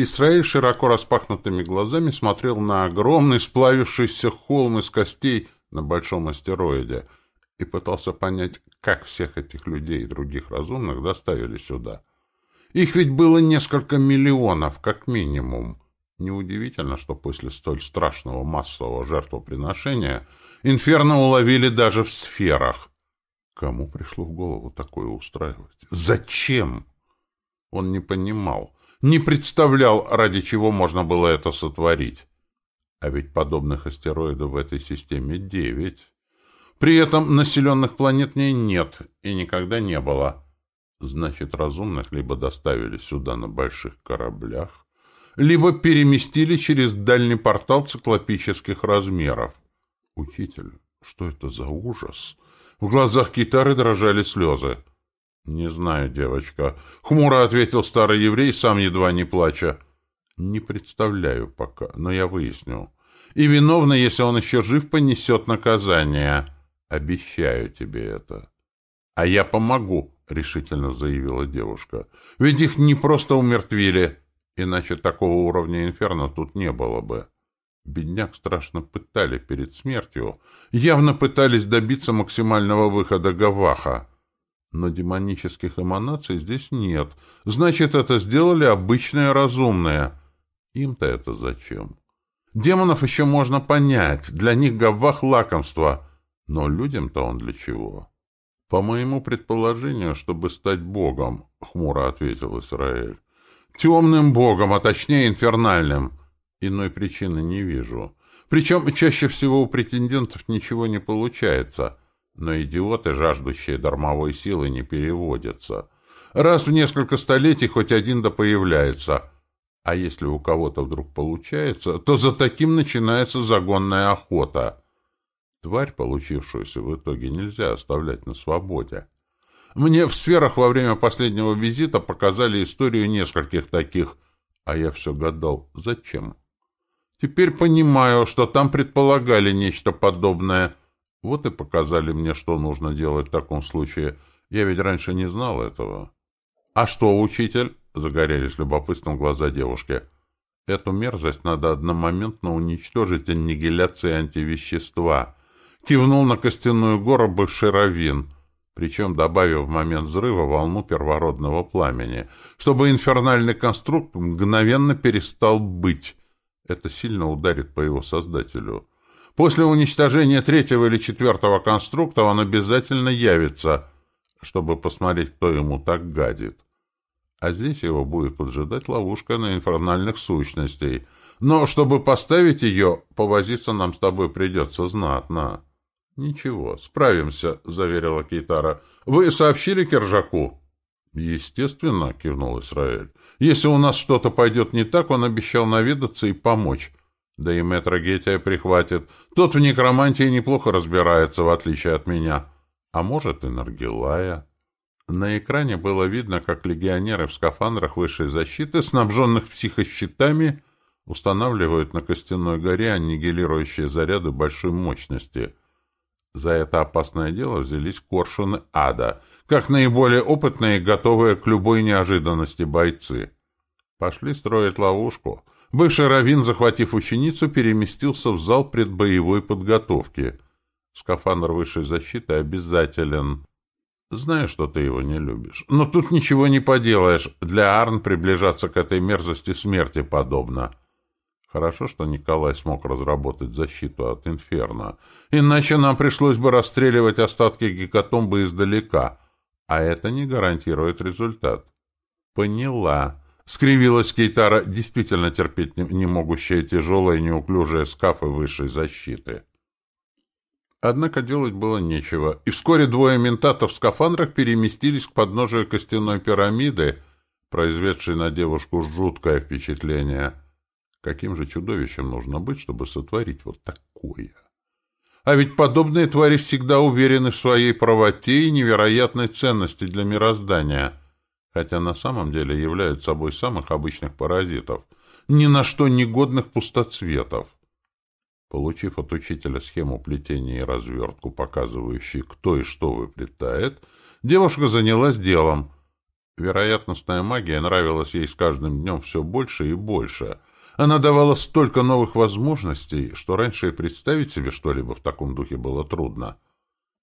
Исраиль широко распахнутыми глазами смотрел на огромный сплавившийся холм из костей на большом астероиде и пытался понять, как всех этих людей и других разумных доставили сюда. Их ведь было несколько миллионов, как минимум. Неудивительно, что после столь страшного массового жертвоприношения инферно уловили даже в сферах. Кому пришло в голову такое устраивать? Зачем? Он не понимал, не представлял, ради чего можно было это сотворить. А ведь подобных астероидов в этой системе девять. При этом населенных планет в ней нет и никогда не было. Значит, разумных либо доставили сюда на больших кораблях, либо переместили через дальний портал циклопических размеров. Учитель, что это за ужас? В глазах Китары дрожали слезы. «Не знаю, девочка», — хмуро ответил старый еврей, сам едва не плача. «Не представляю пока, но я выясню. И виновный, если он еще жив, понесет наказание. Обещаю тебе это». «А я помогу», — решительно заявила девушка. «Ведь их не просто умертвили, иначе такого уровня инферно тут не было бы». Бедняк страшно пытали перед смертью, явно пытались добиться максимального выхода Гаваха. Но демонических эманаций здесь нет. Значит, это сделали обычные разумные. Им-то это зачем? Демонов еще можно понять. Для них Гавах — лакомство. Но людям-то он для чего? — По моему предположению, чтобы стать богом, — хмуро ответил Израиль. — Темным богом, а точнее инфернальным. Иной причины не вижу. Причем чаще всего у претендентов ничего не получается — но идиоты, жаждущие дармовой силы, не переводятся. Раз в несколько столетий хоть один да появляется. А если у кого-то вдруг получается, то за таким начинается загонная охота. Тварь, получившуюся в итоге, нельзя оставлять на свободе. Мне в сферах во время последнего визита показали историю нескольких таких, а я все гадал, зачем? Теперь понимаю, что там предполагали нечто подобное — вот и показали мне, что нужно делать в таком случае. Я ведь раньше не знал этого. — А что, учитель? — загорелись любопытством глаза девушки. — Эту мерзость надо одномоментно уничтожить аннигиляцией антивещества. Кивнул на костяную гору бывший раввин, причем добавив в момент взрыва волну первородного пламени, чтобы инфернальный конструкт мгновенно перестал быть. Это сильно ударит по его создателю. — После уничтожения третьего или четвертого конструкта он обязательно явится, чтобы посмотреть, кто ему так гадит. А здесь его будет поджидать ловушка на инфернальных сущностей. Но чтобы поставить ее, повозиться нам с тобой придется знатно. — Ничего, справимся, — заверила Кейтара. — Вы сообщили Кержаку? — Естественно, — кивнул Исраэль. — Если у нас что-то пойдет не так, он обещал наведаться и помочь. Да и мэтра Гетия прихватит. Тот в некромантии неплохо разбирается, в отличие от меня. А может, и Наргилая. На экране было видно, как легионеры в скафандрах высшей защиты, снабженных психощитами, устанавливают на костяной горе аннигилирующие заряды большой мощности. За это опасное дело взялись коршуны ада, как наиболее опытные и готовые к любой неожиданности бойцы. Пошли строить ловушку — Бывший раввин, захватив ученицу, переместился в зал предбоевой подготовки. Скафандр высшей защиты обязателен. Знаю, что ты его не любишь. Но тут ничего не поделаешь. Для Арн приближаться к этой мерзости смерти подобно. Хорошо, что Николай смог разработать защиту от Инферно. Иначе нам пришлось бы расстреливать остатки гекатомбы издалека. А это не гарантирует результат. Поняла. Скривилась Кейтара, действительно терпеть не, не могущая тяжелые неуклюжие скафы высшей защиты. Однако делать было нечего, и вскоре двое ментатов в скафандрах переместились к подножию костяной пирамиды, произведшей на девушку жуткое впечатление. Каким же чудовищем нужно быть, чтобы сотворить вот такое? А ведь подобные твари всегда уверены в своей правоте и невероятной ценности для мироздания — хотя на самом деле являются собой самых обычных паразитов, ни на что негодных пустоцветов. Получив от учителя схему плетения и развертку, показывающую, кто и что выплетает, девушка занялась делом. Вероятностная магия нравилась ей с каждым днем все больше и больше. Она давала столько новых возможностей, что раньше и представить себе что-либо в таком духе было трудно.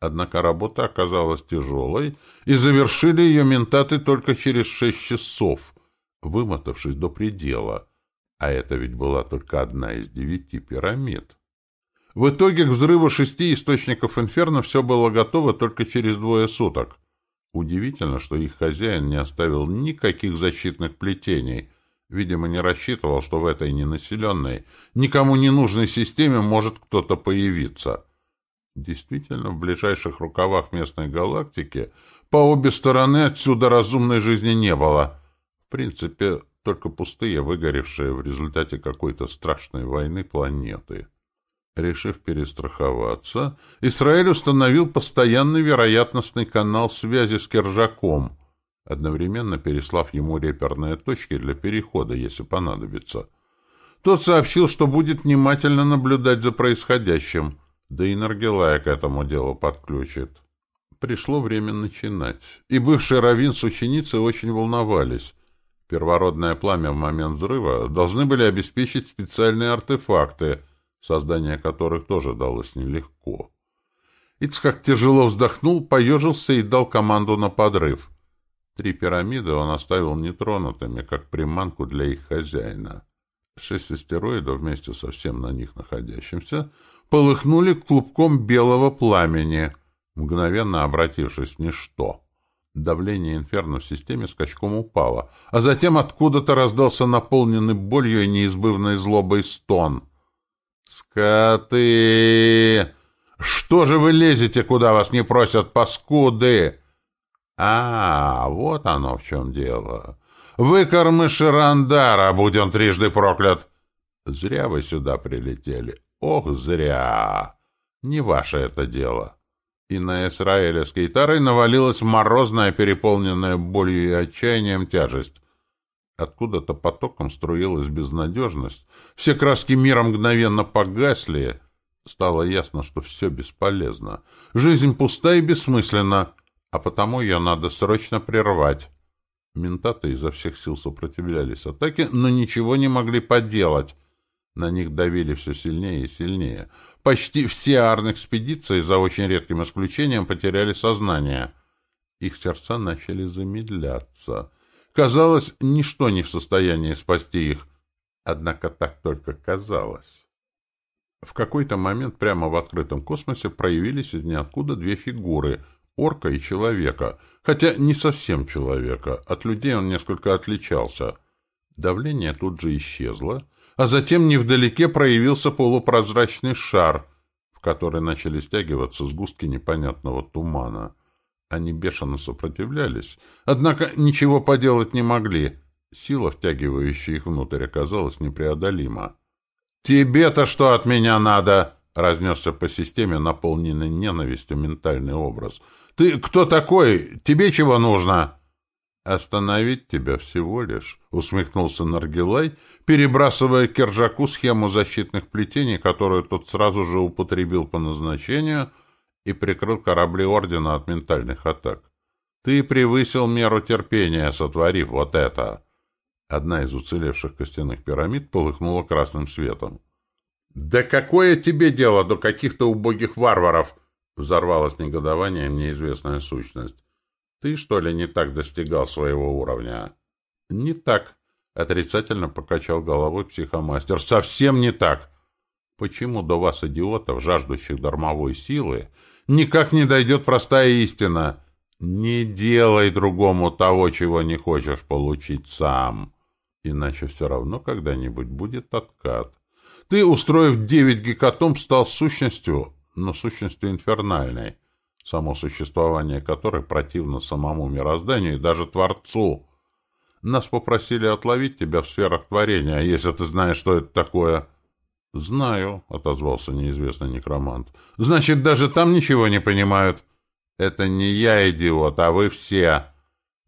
Однако работа оказалась тяжелой, и завершили ее ментаты только через шесть часов, вымотавшись до предела. А это ведь была только одна из девяти пирамид. В итоге к взрыву шести источников инферно все было готово только через двое суток. Удивительно, что их хозяин не оставил никаких защитных плетений. Видимо, не рассчитывал, что в этой ненаселенной, никому не нужной системе может кто-то появиться. Действительно, в ближайших рукавах местной галактики по обе стороны отсюда разумной жизни не было. В принципе, только пустые, выгоревшие в результате какой-то страшной войны планеты. Решив перестраховаться, Израиль установил постоянный вероятностный канал связи с Кержаком, одновременно переслав ему реперные точки для перехода, если понадобится. Тот сообщил, что будет внимательно наблюдать за происходящим — да и Наргилая к этому делу подключит. Пришло время начинать. И бывший раввин с ученицей очень волновались. Первородное пламя в момент взрыва должны были обеспечить специальные артефакты, создание которых тоже далось нелегко. Ицхак тяжело вздохнул, поежился и дал команду на подрыв. Три пирамиды он оставил нетронутыми, как приманку для их хозяина. Шесть астероидов вместе со всем на них находящимся полыхнули клубком белого пламени, мгновенно обратившись в ничто. Давление инферно в системе скачком упало, а затем откуда-то раздался наполненный болью и неизбывной злобой стон. «Скоты! Что же вы лезете, куда вас не просят, паскуды?» «А, вот оно в чем дело. Вы кормы Ширандара, будь он трижды проклят!» «Зря вы сюда прилетели. Ох, зря! Не ваше это дело. И на Исраэля с Кейтарой навалилась морозная, переполненная болью и отчаянием тяжесть. Откуда-то потоком струилась безнадежность. Все краски мира мгновенно погасли. Стало ясно, что все бесполезно. Жизнь пуста и бессмысленна, а потому ее надо срочно прервать. Ментаты изо всех сил сопротивлялись атаке, но ничего не могли поделать. На них давили все сильнее и сильнее. Почти все арн-экспедиции, за очень редким исключением, потеряли сознание. Их сердца начали замедляться. Казалось, ничто не в состоянии спасти их. Однако так только казалось. В какой-то момент прямо в открытом космосе проявились из ниоткуда две фигуры — орка и человека. Хотя не совсем человека. От людей он несколько отличался. Давление тут же исчезло — а затем невдалеке проявился полупрозрачный шар, в который начали стягиваться сгустки непонятного тумана. Они бешено сопротивлялись, однако ничего поделать не могли. Сила, втягивающая их внутрь, оказалась непреодолима. «Тебе-то что от меня надо?» — разнесся по системе, наполненный ненавистью ментальный образ. «Ты кто такой? Тебе чего нужно?» «Остановить тебя всего лишь», — усмехнулся Наргилай, перебрасывая Кержаку схему защитных плетений, которую тот сразу же употребил по назначению и прикрыл корабли Ордена от ментальных атак. «Ты превысил меру терпения, сотворив вот это!» Одна из уцелевших костяных пирамид полыхнула красным светом. «Да какое тебе дело до каких-то убогих варваров?» — взорвалась негодованием неизвестная сущность. Ты, что ли, не так достигал своего уровня? — Не так, — отрицательно покачал головой психомастер. — Совсем не так. Почему до вас, идиотов, жаждущих дармовой силы, никак не дойдет простая истина? Не делай другому того, чего не хочешь получить сам. Иначе все равно когда-нибудь будет откат. Ты, устроив девять гекатомб, стал сущностью, но сущностью инфернальной само существование которой противно самому мирозданию и даже Творцу. Нас попросили отловить тебя в сферах творения, а если ты знаешь, что это такое... — Знаю, — отозвался неизвестный некромант. — Значит, даже там ничего не понимают? — Это не я, идиот, а вы все.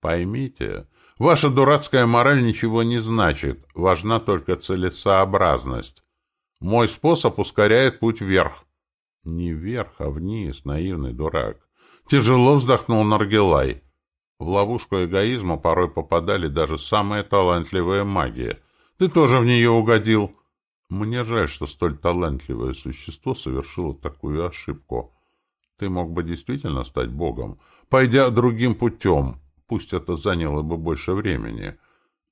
Поймите, ваша дурацкая мораль ничего не значит, важна только целесообразность. Мой способ ускоряет путь вверх. Не вверх, а вниз, наивный дурак. Тяжело вздохнул Наргилай. В ловушку эгоизма порой попадали даже самые талантливые маги. Ты тоже в нее угодил. Мне жаль, что столь талантливое существо совершило такую ошибку. Ты мог бы действительно стать богом, пойдя другим путем, пусть это заняло бы больше времени.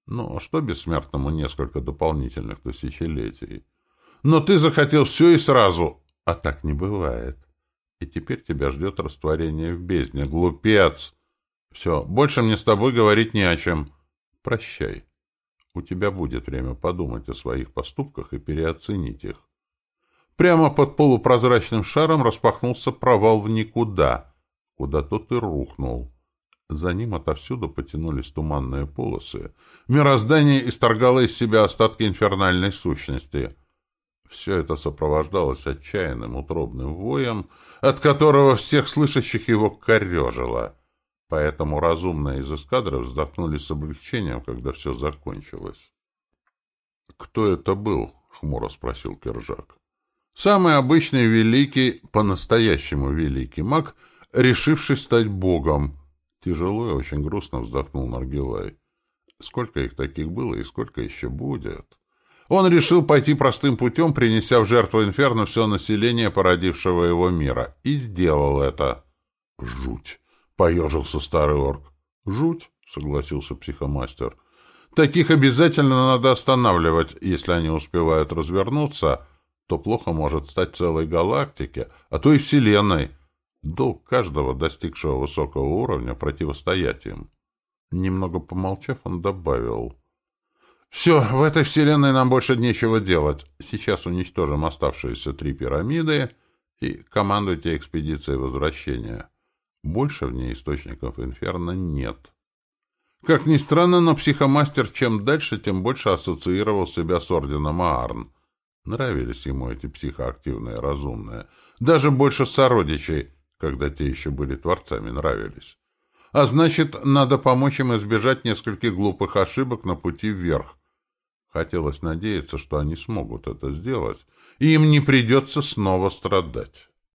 Но что бессмертному несколько дополнительных тысячелетий? Но ты захотел все и сразу, а так не бывает. И теперь тебя ждет растворение в бездне. Глупец! Все, больше мне с тобой говорить не о чем. Прощай. У тебя будет время подумать о своих поступках и переоценить их. Прямо под полупрозрачным шаром распахнулся провал в никуда, куда тот и рухнул. За ним отовсюду потянулись туманные полосы. Мироздание исторгало из себя остатки инфернальной сущности. Все это сопровождалось отчаянным утробным воем, от которого всех слышащих его корежило. Поэтому разумные из эскадры вздохнули с облегчением, когда все закончилось. — Кто это был? — хмуро спросил Кержак. — Самый обычный великий, по-настоящему великий маг, решивший стать богом. Тяжело и очень грустно вздохнул Наргилай. Сколько их таких было и сколько еще будет? — он решил пойти простым путем, принеся в жертву Инферно все население породившего его мира. И сделал это. «Жуть!» — поежился старый орк. «Жуть!» — согласился психомастер. «Таких обязательно надо останавливать. Если они успевают развернуться, то плохо может стать целой галактике, а то и Вселенной. Долг каждого, достигшего высокого уровня, противостоять им». Немного помолчав, он добавил... Все, в этой вселенной нам больше нечего делать. Сейчас уничтожим оставшиеся три пирамиды и командуйте экспедицией возвращения. Больше в ней источников инферно нет. Как ни странно, но психомастер чем дальше, тем больше ассоциировал себя с орденом Аарн. Нравились ему эти психоактивные разумные. Даже больше сородичей, когда те еще были творцами, нравились. А значит, надо помочь им избежать нескольких глупых ошибок на пути вверх, Хотелось надеяться, что они смогут это сделать, и им не придется снова страдать.